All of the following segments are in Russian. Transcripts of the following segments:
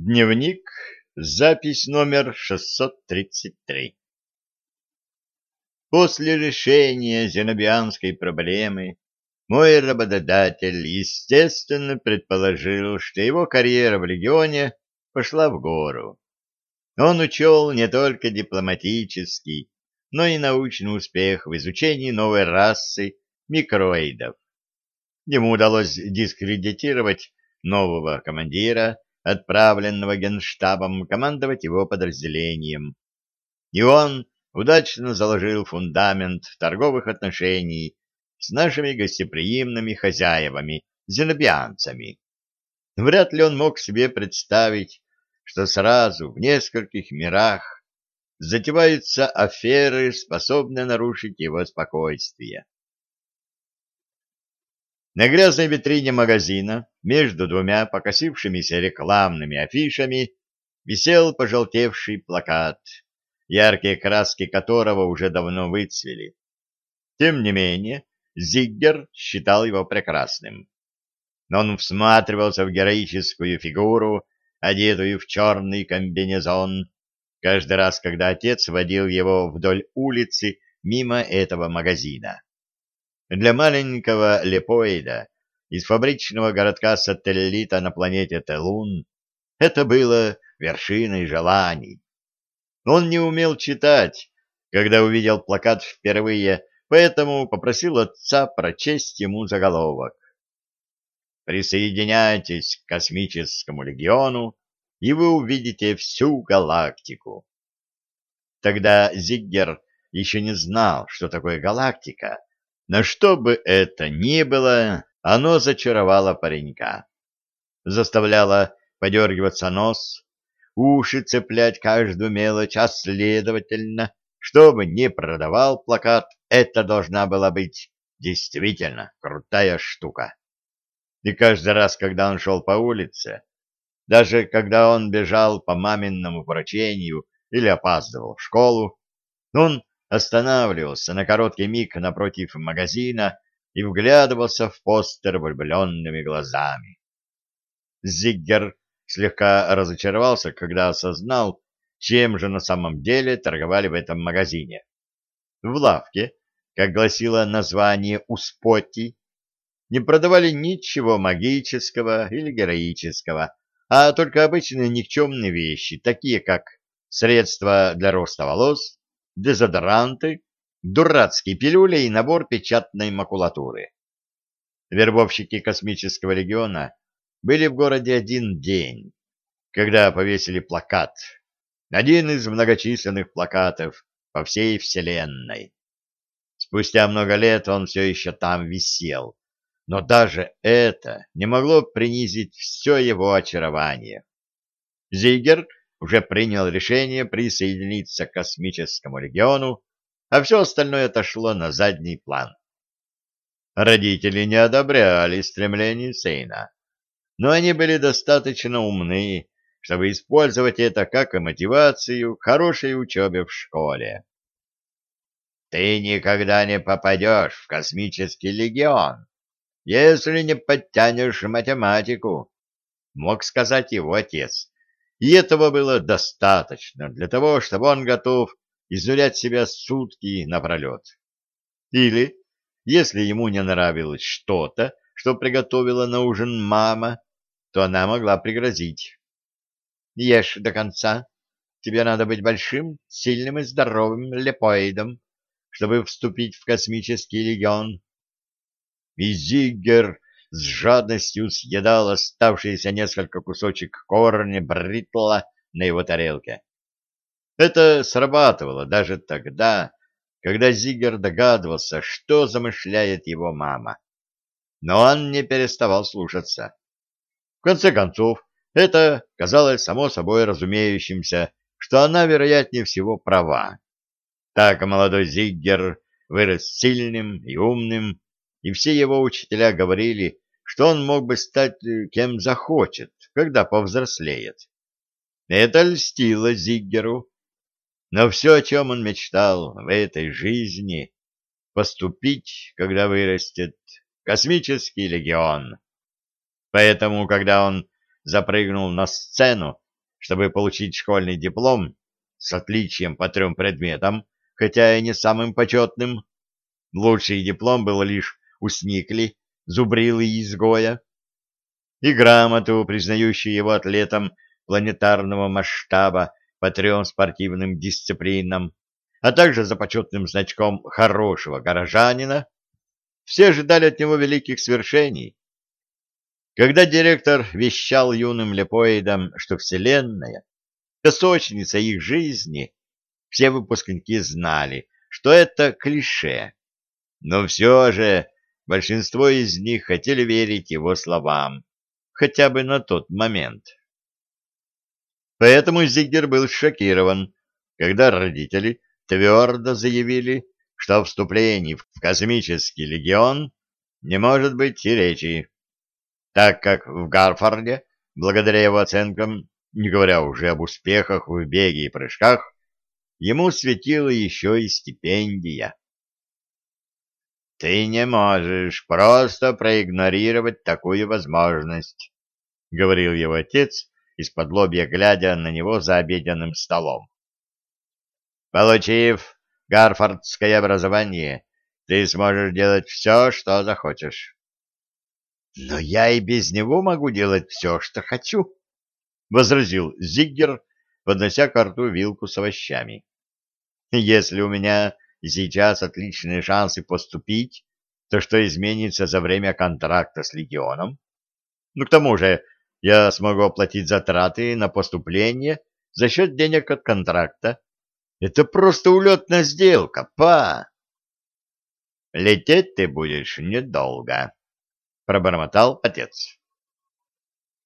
Дневник, запись номер 633. После решения зенобианской проблемы мой работодатель, естественно, предположил, что его карьера в легионе пошла в гору. Он учел не только дипломатический, но и научный успех в изучении новой расы микроидов. Ему удалось дискредитировать нового командира, отправленного генштабом командовать его подразделением. И он удачно заложил фундамент торговых отношений с нашими гостеприимными хозяевами, зенобианцами. Вряд ли он мог себе представить, что сразу в нескольких мирах затеваются аферы, способные нарушить его спокойствие. На грязной витрине магазина между двумя покосившимися рекламными афишами висел пожелтевший плакат, яркие краски которого уже давно выцвели. Тем не менее, Зиггер считал его прекрасным. Он всматривался в героическую фигуру, одетую в черный комбинезон, каждый раз, когда отец водил его вдоль улицы мимо этого магазина. Для маленького лепоида из фабричного городка-сателлита на планете Телун это было вершиной желаний. Он не умел читать, когда увидел плакат впервые, поэтому попросил отца прочесть ему заголовок. Присоединяйтесь к космическому легиону, и вы увидите всю галактику. Тогда Зиггер еще не знал, что такое галактика, но что бы это ни было, оно зачаровало паренька. Заставляло подергиваться нос, уши цеплять каждую мелочь, а следовательно, чтобы не продавал плакат, это должна была быть действительно крутая штука. И каждый раз, когда он шел по улице, даже когда он бежал по маминному поручению или опаздывал в школу, он останавливался на короткий миг напротив магазина и вглядывался в постер влюбленными глазами. Зиггер слегка разочаровался, когда осознал, чем же на самом деле торговали в этом магазине. В лавке, как гласило название «Успоти», не продавали ничего магического или героического, а только обычные никчемные вещи, такие как средства для роста волос, дезодоранты, дурацкие пилюли и набор печатной макулатуры. Вербовщики космического легиона были в городе один день, когда повесили плакат, один из многочисленных плакатов по всей Вселенной. Спустя много лет он все еще там висел, но даже это не могло принизить все его очарование. Зигер уже принял решение присоединиться к космическому легиону, а все остальное отошло на задний план. Родители не одобряли стремление Сейна, но они были достаточно умны, чтобы использовать это как и мотивацию к хорошей учебе в школе. «Ты никогда не попадешь в космический легион, если не подтянешь математику», — мог сказать его отец, и этого было достаточно для того, чтобы он готов изнурять себя сутки напролет. Или, если ему не нравилось что-то, что приготовила на ужин мама, то она могла пригрозить. «Ешь до конца. Тебе надо быть большим, сильным и здоровым лепоидом, чтобы вступить в космический легион». И Зиггер с жадностью съедал оставшиеся несколько кусочек корня бритла на его тарелке. Это срабатывало даже тогда, когда Зигер догадывался, что замышляет его мама. Но он не переставал слушаться. В конце концов, это казалось само собой разумеющимся, что она, вероятнее всего, права. Так молодой Зиггер вырос сильным и умным, и все его учителя говорили, что он мог бы стать э, кем захочет, когда повзрослеет. Это льстило Зиггеру. Но все, о чем он мечтал в этой жизни, поступить, когда вырастет, космический легион. Поэтому, когда он запрыгнул на сцену чтобы получить школьный диплом с отличием по трем предметам, хотя и не самым почетным. Лучший диплом был лишь у Сникли, зубрилы изгоя, и грамоту, признающую его атлетом планетарного масштаба по трем спортивным дисциплинам, а также за почетным значком хорошего горожанина, все ожидали от него великих свершений. Когда директор вещал юным лепоидам, что Вселенная — песочница их жизни, все выпускники знали, что это клише. Но все же большинство из них хотели верить его словам, хотя бы на тот момент. Поэтому Зиггер был шокирован, когда родители твердо заявили, что о вступлении в космический легион не может быть и речи, так как в Гарфорде, благодаря его оценкам, не говоря уже об успехах в беге и прыжках, ему светила еще и стипендия. «Ты не можешь просто проигнорировать такую возможность», — говорил его отец, из-под лобья глядя на него за обеденным столом. «Получив гарфордское образование, ты сможешь делать все, что захочешь». «Но я и без него могу делать все, что хочу», — возразил Зиггер, поднося к рту вилку с овощами. «Если у меня сейчас отличные шансы поступить, то что изменится за время контракта с Легионом? Ну, к тому же, я смогу оплатить затраты на поступление за счет денег от контракта. Это просто улетная сделка, па! Лететь ты будешь недолго, — пробормотал отец.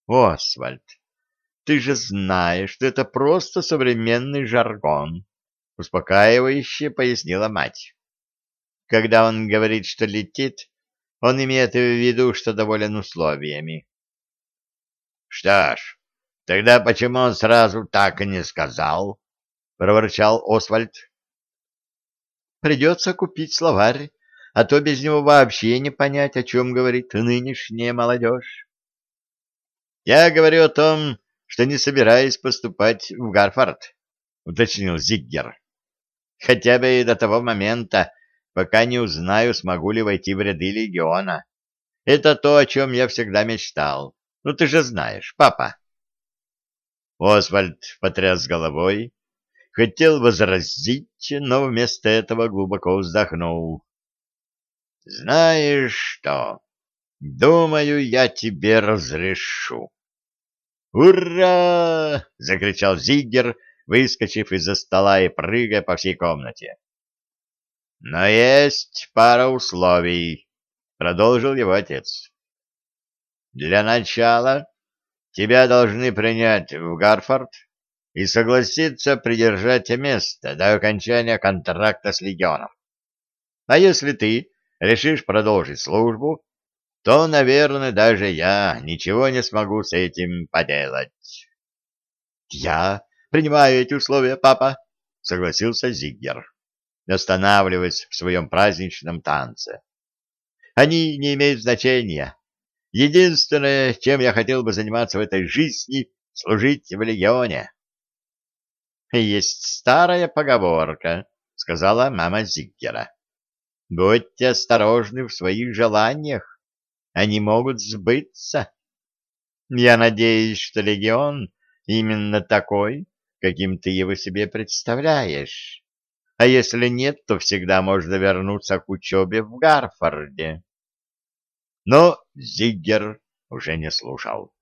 Освальд, ты же знаешь, что это просто современный жаргон успокаивающе пояснила мать. Когда он говорит, что летит, он имеет в виду, что доволен условиями. Что ж, тогда почему он сразу так и не сказал? проворчал Освальд. Придется купить словарь, а то без него вообще не понять, о чем говорит нынешняя молодежь. Я говорю о том, что не собираюсь поступать в Гарфорд, уточнил Зиггер хотя бы и до того момента, пока не узнаю, смогу ли войти в ряды легиона. Это то, о чем я всегда мечтал. Ну, ты же знаешь, папа. Освальд потряс головой, хотел возразить, но вместо этого глубоко вздохнул. — Знаешь что? Думаю, я тебе разрешу. «Ура!» — закричал Зиггер, выскочив из-за стола и прыгая по всей комнате. «Но есть пара условий», — продолжил его отец. «Для начала тебя должны принять в Гарфорд и согласиться придержать место до окончания контракта с легионом. А если ты решишь продолжить службу, то, наверное, даже я ничего не смогу с этим поделать». «Я принимаю эти условия, папа, — согласился Зиггер, останавливаясь в своем праздничном танце. — Они не имеют значения. Единственное, чем я хотел бы заниматься в этой жизни, — служить в легионе. — Есть старая поговорка, — сказала мама Зиггера. — Будьте осторожны в своих желаниях, они могут сбыться. Я надеюсь, что легион именно такой, каким ты его себе представляешь. А если нет, то всегда можно вернуться к учебе в Гарфорде. Но Зиггер уже не слушал.